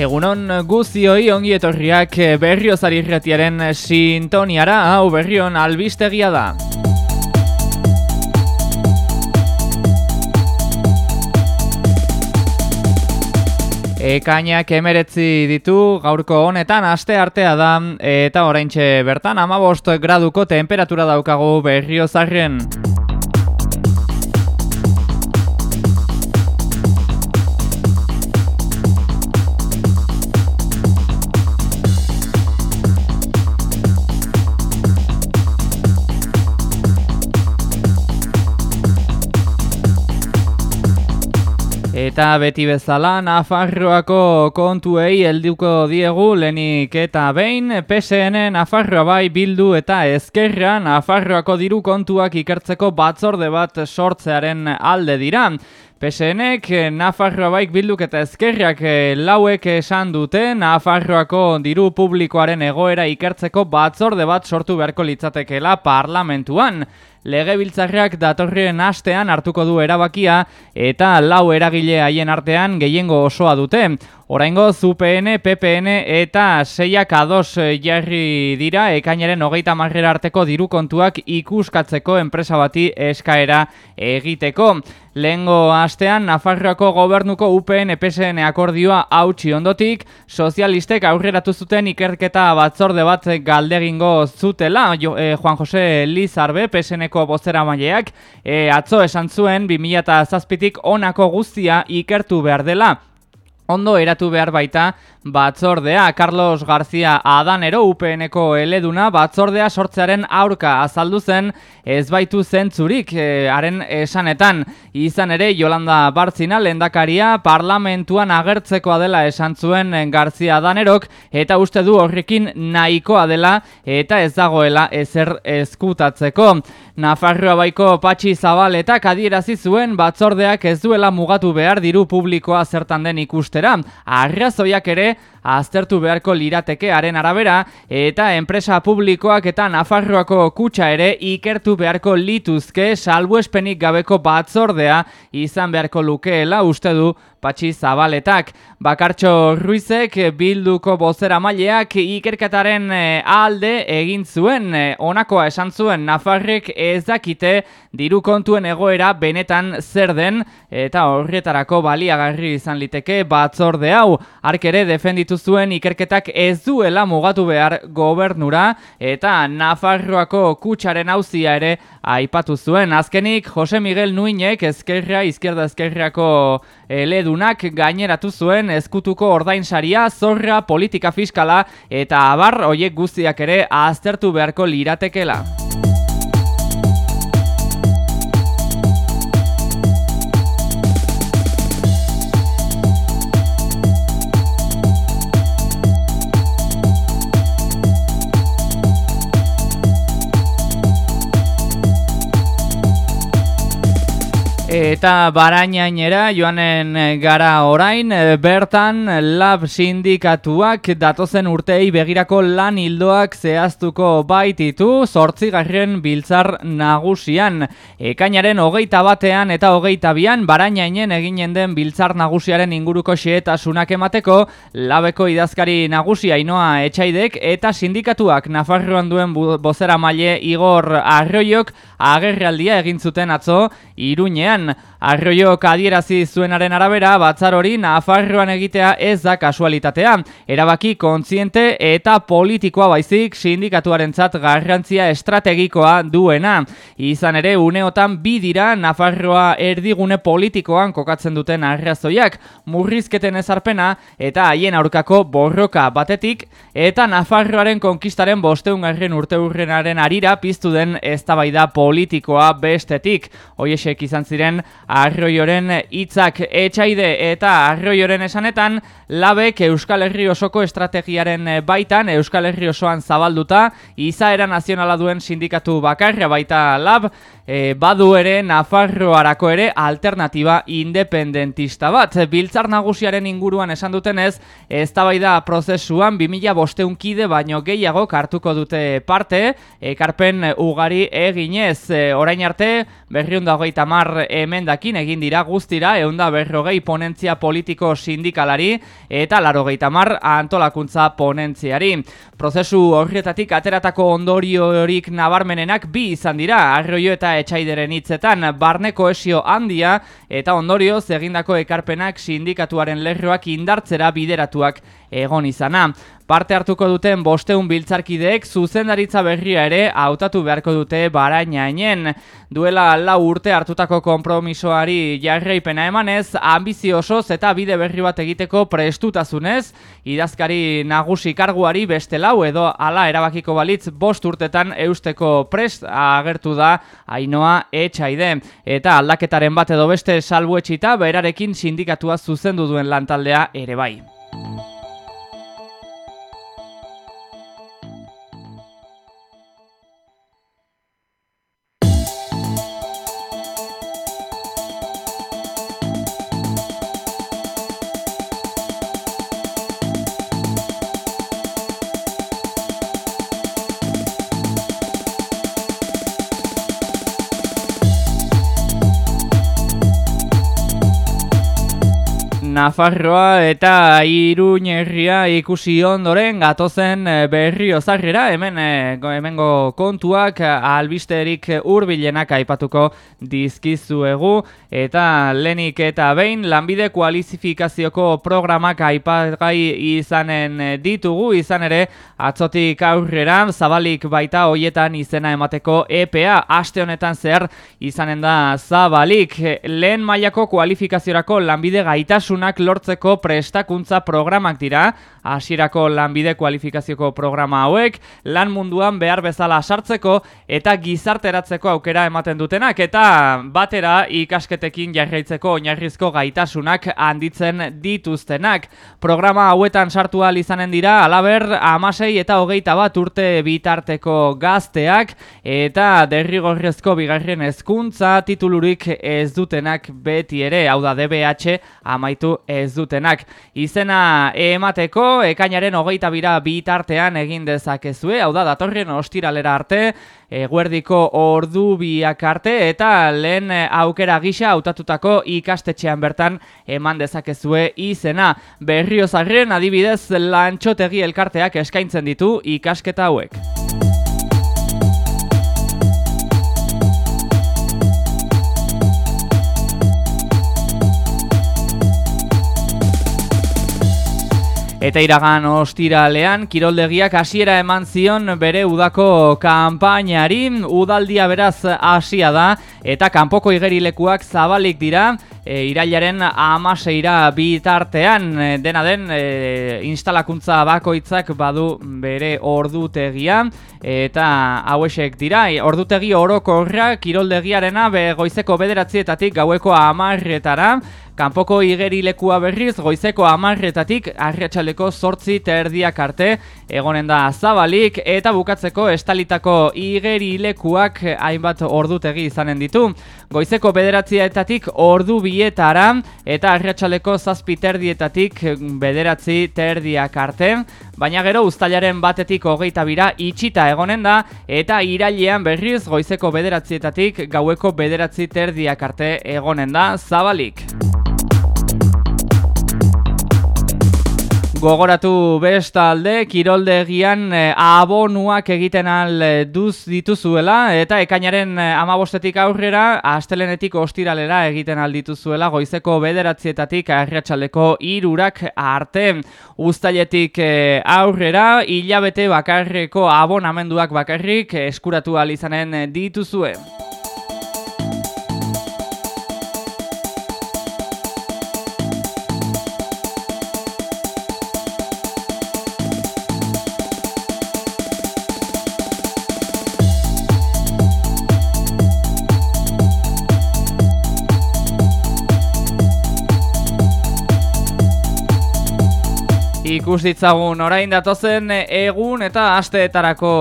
Egunon guzioi ongi etorriak berriozari irretiaren sintoniara, hau berrion albistegia da. Ekainak emeretzi ditu gaurko honetan aste artea da eta oraintxe bertan amabost graduko temperatura daukagu berriozarren. Eta beti bezala, Nafarroako kontuei helduko diegu lenik eta behin, PSN Nafarroa bai bildu eta ezkerra Nafarroako diru kontuak ikertzeko batzorde bat sortzearen alde dira. PSNek Nafarroa baik bilduk eta ezkerrak eh, lauek esan dute Nafarroako diru publikoaren egoera ikertzeko batzorde bat sortu beharko litzatekela parlamentuan. Legebiltzarrak datorrien astean hartuko du erabakia eta lau eragile haien artean gehiengo osoa dute. Oraingo ZUPN, PPN eta seiak ados jarri dira ekainaren hogeita marrera arteko diru kontuak ikuskatzeko enpresa bati eskaera egiteko. Lehengo astean, Nafarroako gobernuko UPN PSN akordioa hautsi ondotik, sozialistek aurreratu zuten ikerketa batzorde bat galdegingo zutela, eh, Juan Jose Lizarbe, PSNeko bozera maileak, e, atzo esan zuen 2007tik onako guztia ikertu behar dela. Ondo eratu behar baita batzordea. Carlos García Adanero UPNeko eleduna batzordea sortzearen aurka azaldu zen ez baitu zentzurik e, haren esanetan. Izan ere Yolanda Bartzina lendakaria parlamentuan agertzekoa dela esan zuen García Adanerok eta uste du horrekin nahikoa dela eta ez dagoela ezer eskutatzeko. Nafarroa baiko patxi zabaletak adierazi zuen batzordeak ez duela mugatu behar diru publikoa zertan den ikustera. Arrazoiak ere aztertu beharko liratekearen arabera eta enpresa publikoak eta Nafarroako kutsa ere ikertu beharko lituzke salbuespenik gabeko batzordea izan beharko lukeela uste du Patxi Zabaletak. Bakartxo Ruizek bilduko bozera maileak ikerketaren eh, alde egin zuen. Eh, honakoa esan zuen Nafarrek ez dakite diru kontuen egoera benetan zer den eta horretarako baliagarri izan liteke batzorde hau. Arkere defenditu zuen ikerketak ez duela mugatu behar gobernura eta Nafarroako kutsaren hauzia ere aipatu zuen. Azkenik, Jose Miguel Nuinek ezkerra, izkerda ezkerrako ledunak gaineratu zuen ezkutuko ordainsaria, zorra, politika fiskala eta abar hoiek guztiak ere aztertu beharko liratekela. Eta barainainera joanen gara orain, bertan lab sindikatuak datozen urtei begirako lan hildoak zehaztuko baititu sortzigarren biltzar nagusian. Ekainaren hogeita batean eta hogeita bian barainainen eginen den biltzar nagusiaren inguruko xeetasunak emateko labeko idazkari nagusia inoa etxaidek eta sindikatuak Nafarroan duen bozera maile Igor Arroiok agerraldia egin zuten atzo Iruñean again Arroio kadierazi zuenaren arabera, batzar hori Nafarroan egitea ez da kasualitatea. Erabaki kontziente eta politikoa baizik sindikatuaren zat garrantzia estrategikoa duena. Izan ere, uneotan bi dira Nafarroa erdigune politikoan kokatzen duten arrazoiak, murrizketen ezarpena eta haien aurkako borroka batetik, eta Nafarroaren konkistaren bosteungarren urteurrenaren arira piztu den eztabaida politikoa bestetik. Hoiesek izan ziren arroioren hitzak etxaide eta arroioren esanetan labek Euskal Herri osoko estrategiaren baitan Euskal Herri osoan zabalduta izaera nazionala duen sindikatu bakarra baita lab e, badu ere Nafarroarako ere alternatiba independentista bat. Biltzar nagusiaren inguruan esan dutenez, ez da prozesuan 2000 bosteun kide baino gehiago kartuko dute parte, ekarpen ugari eginez. E, orain arte, berriunda hogeita mar emendakin egin dira guztira, eunda berrogei ponentzia politiko sindikalari eta laro mar antolakuntza ponentziari. Prozesu horretatik ateratako ondoriorik nabarmenenak bi izan dira, arroio eta etxaideren hitzetan barne koesio handia eta ondorio egindako ekarpenak sindikatuaren lerroak indartzera bideratuak egon izana. Parte hartuko duten bosteun biltzarkideek zuzendaritza berria ere hautatu beharko dute barainainen. Duela lau urte hartutako konpromisoari jarraipena emanez, ambiziosoz eta bide berri bat egiteko prestutasunez, idazkari nagusi karguari beste lau edo ala erabakiko balitz bost urtetan eusteko prest agertu da ainoa etxaide. Eta aldaketaren bat edo beste salbuetxita berarekin sindikatua zuzendu duen lantaldea ere bai. Nafarroa eta Iruñerria ikusi ondoren gatozen eh, berri ozarrera, hemen eh, hemengo kontuak albisterik hurbilenak aipatuko dizkizuegu. Eta lenik eta behin lanbide kualizifikazioko programak aipagai izanen ditugu, izan ere atzotik aurrera zabalik baita hoietan izena emateko EPA aste honetan zer izanen da zabalik. Lehen mailako kualifikaziorako lanbide gaitasunak lortzeko prestakuntza programak dira, hasierako lanbide kualifikazioko programa hauek, lan munduan behar bezala sartzeko eta gizarteratzeko aukera ematen dutenak, eta batera ikasketekin jarraitzeko oinarrizko gaitasunak handitzen dituztenak. Programa hauetan sartu izanen dira, alaber, amasei eta hogeita bat urte bitarteko gazteak, eta derrigorrezko bigarren hezkuntza titulurik ez dutenak beti ere, hau da DBH amaitu ez dutenak. Izena emateko, ekainaren hogeita bira bitartean egin dezakezue, hau da, datorren ostiralera arte, eguerdiko ordu biak arte, eta lehen aukera gisa hautatutako ikastetxean bertan eman dezakezue izena. Berriozarren adibidez lantxotegi elkarteak eskaintzen ditu ikasketa hauek. Eta iragan ostiralean, kiroldegiak hasiera eman zion bere udako kanpainari, udaldia beraz hasia da, eta kanpoko igerilekuak zabalik dira, e, irailaren amaseira bitartean, e, dena den, e, instalakuntza bakoitzak badu bere ordutegia, eta hauesek dira, ordutegi orokorra kiroldegiarena be goizeko bederatzietatik gaueko amarretara, Kanpoko igerilekua berriz goizeko amarretatik arriatxaleko sortzi terdiak arte egonen da zabalik eta bukatzeko estalitako igerilekuak hainbat ordutegi izanen ditu. Goizeko bederatzietatik ordu bietara eta arriatxaleko zazpi terdietatik bederatzi terdiak arte. Baina gero ustailaren batetik hogeita bira itxita egonen da eta irailean berriz goizeko bederatzietatik gaueko bederatzi terdiak arte egonen da zabalik. Gogoratu bestalde, kiroldegian eh, abonuak egiten al eh, duz dituzuela eta ekainaren eh, amabostetik aurrera, astelenetik ostiralera egiten al dituzuela goizeko bederatzietatik arriatxaleko irurak arte. Uztailetik aurrera, hilabete bakarreko abonamenduak bakarrik eskuratu alizanen dituzue. Ikus ditzagun. Orain datozen egun eta asteetarako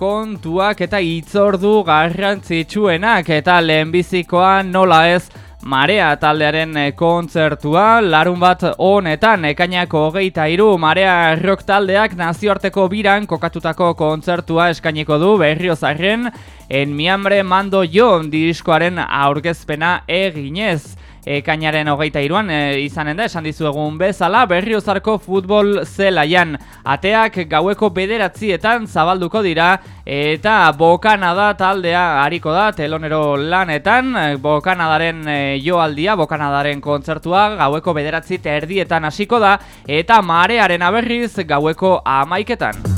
kontuak eta itzordu garrantzitsuenak. Eta lehenbizikoa nola ez Marea taldearen kontzertua, larun bat honetan, ekainako hogeita iru, Marea rock taldeak nazioarteko biran kokatutako kontzertua eskainiko du berriozarren, en miambre mando jo diskoaren aurkezpena eginez ekainaren hogeita iruan e, izanen da, esan dizuegun bezala, berriozarko futbol zelaian. Ateak gaueko bederatzietan zabalduko dira, eta bokanada taldea hariko da, telonero lanetan, bokanadaren e, joaldia, bokanadaren kontzertua, gaueko bederatzi erdietan hasiko da, eta marearen aberriz gaueko amaiketan.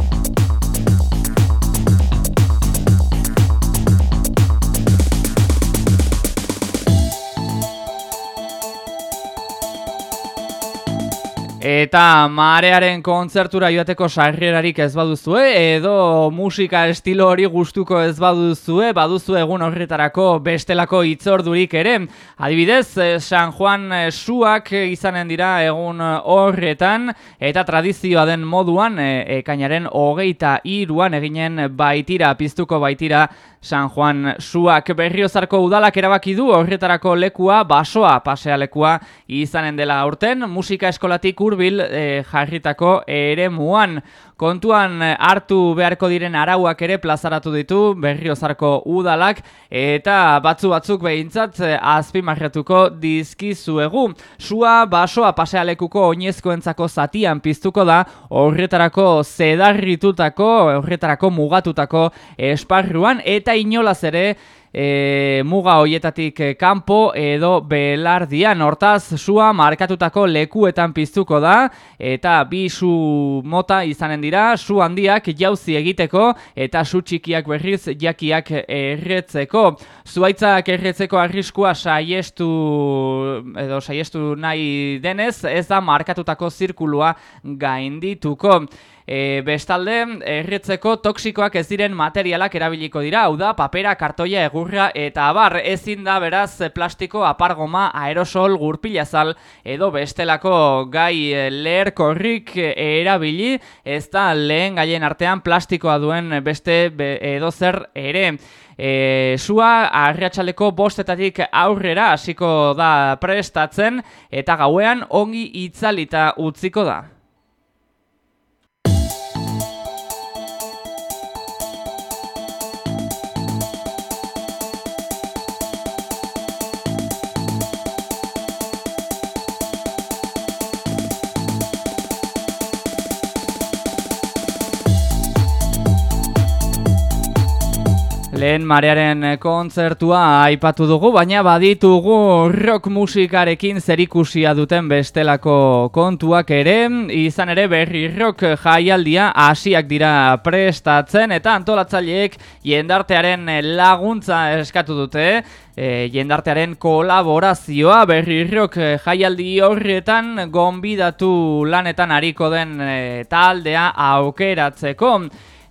Eta marearen kontzertura joateko sarrerarik ez baduzue, edo musika estilo hori gustuko ez baduzue, baduzu egun horretarako bestelako itzordurik ere. Adibidez, eh, San Juan eh, suak izanen dira egun horretan, eta tradizioa den moduan, eh, ekainaren hogeita iruan eginen baitira, piztuko baitira San Juan suak berriozarko udalak erabaki du horretarako lekua, basoa pasealekua izanen dela aurten, musika eskolatik hurbil e, jarritako ere muan. Kontuan hartu beharko diren arauak ere plazaratu ditu berriozarko udalak eta batzu batzuk behintzat eh, azpimarratuko dizkizuegu. Sua basoa pasealekuko oinezkoentzako zatian piztuko da horretarako zedarritutako, horretarako mugatutako esparruan eta inolaz ere e, muga hoietatik e, kanpo edo belardian. Hortaz sua markatutako lekuetan piztuko da eta bi su mota izanen dira. Su handiak jauzi egiteko eta su txikiak berriz jakiak erretzeko. Zuaitzak erretzeko arriskua saiestu edo saiestu nahi denez ez da markatutako zirkulua gaindituko E, bestalde, erretzeko toksikoak ez diren materialak erabiliko dira, hau da, papera, kartoia, egurra eta abar, ezin da beraz plastiko, apargoma, aerosol, gurpilazal edo bestelako gai leherkorrik erabili, ez da lehen gaien artean plastikoa duen beste edo zer ere. E, sua arriatxaleko bostetatik aurrera hasiko da prestatzen eta gauean ongi itzalita utziko da. Lehen marearen kontzertua aipatu dugu, baina baditugu rock musikarekin zerikusia duten bestelako kontuak ere, izan ere berri rock jaialdia hasiak dira prestatzen eta antolatzaileek jendartearen laguntza eskatu dute, e, jendartearen kolaborazioa berri rock jaialdi horretan gonbidatu lanetan hariko den e, taldea aukeratzeko.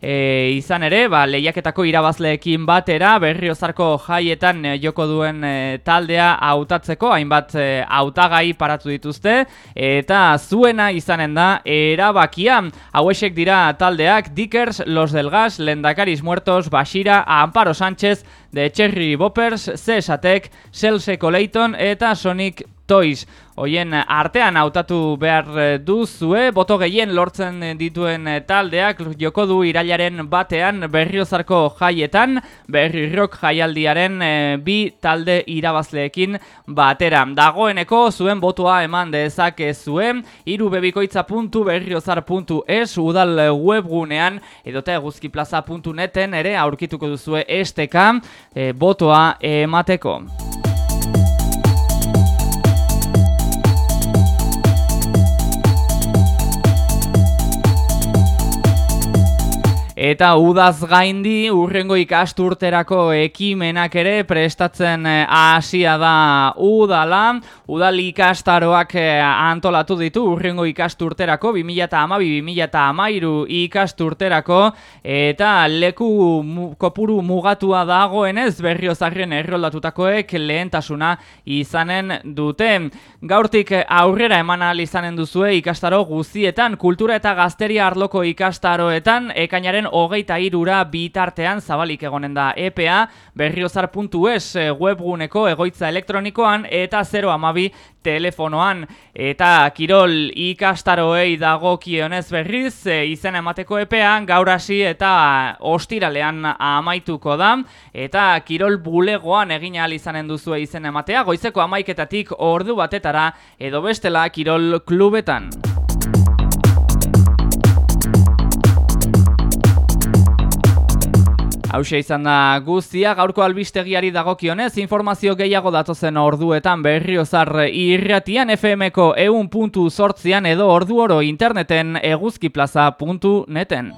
E, izan ere, ba, lehiaketako irabazleekin batera, berriozarko jaietan e, joko duen e, taldea hautatzeko hainbat e, hautagai paratu dituzte, eta zuena izanen da erabakia. Hauesek dira taldeak Dickers, Los del Gas, Lendakaris Muertos, Bashira, Amparo Sánchez, The Cherry Boppers, Cesatek, Selseko Leighton eta Sonic Toys. Hoien artean hautatu behar eh, duzue, boto gehien lortzen dituen eh, taldeak joko du irailaren batean berriozarko jaietan, berri rock jaialdiaren eh, bi talde irabazleekin batera. Dagoeneko zuen botoa eman dezake zuen, irubebikoitza.berriozar.es udal webgunean edote eguzkiplaza.neten ere aurkituko duzue esteka botoa emateko. Eta udaz gaindi urrengo ikasturterako ekimenak ere prestatzen eh, hasia da udala. Udal ikastaroak eh, antolatu ditu urrengo ikasturterako 2012-2013 ikasturterako eta leku kopuru mugatua dagoenez berriozarren erroldatutakoek lehentasuna izanen dute. Gaurtik aurrera eman izanen duzue ikastaro guzietan, kultura eta gazteria arloko ikastaroetan, ekainaren hogeita irura bitartean zabalik egonen da EPA, berriozar.es eh, webguneko egoitza elektronikoan eta 0 amabi telefonoan. Eta kirol ikastaroei dagokionez berriz e, izen emateko epean gaur hasi eta ostiralean amaituko da. Eta kirol bulegoan egin ahal izanen duzu izen ematea. Goizeko amaiketatik ordu batetara edo bestela kirol klubetan. Hauxe izan da guztia, gaurko albistegiari dagokionez, informazio gehiago datozen orduetan berriozar irratian FM-ko eun puntu sortzian edo ordu oro interneten eguzkiplaza.neten.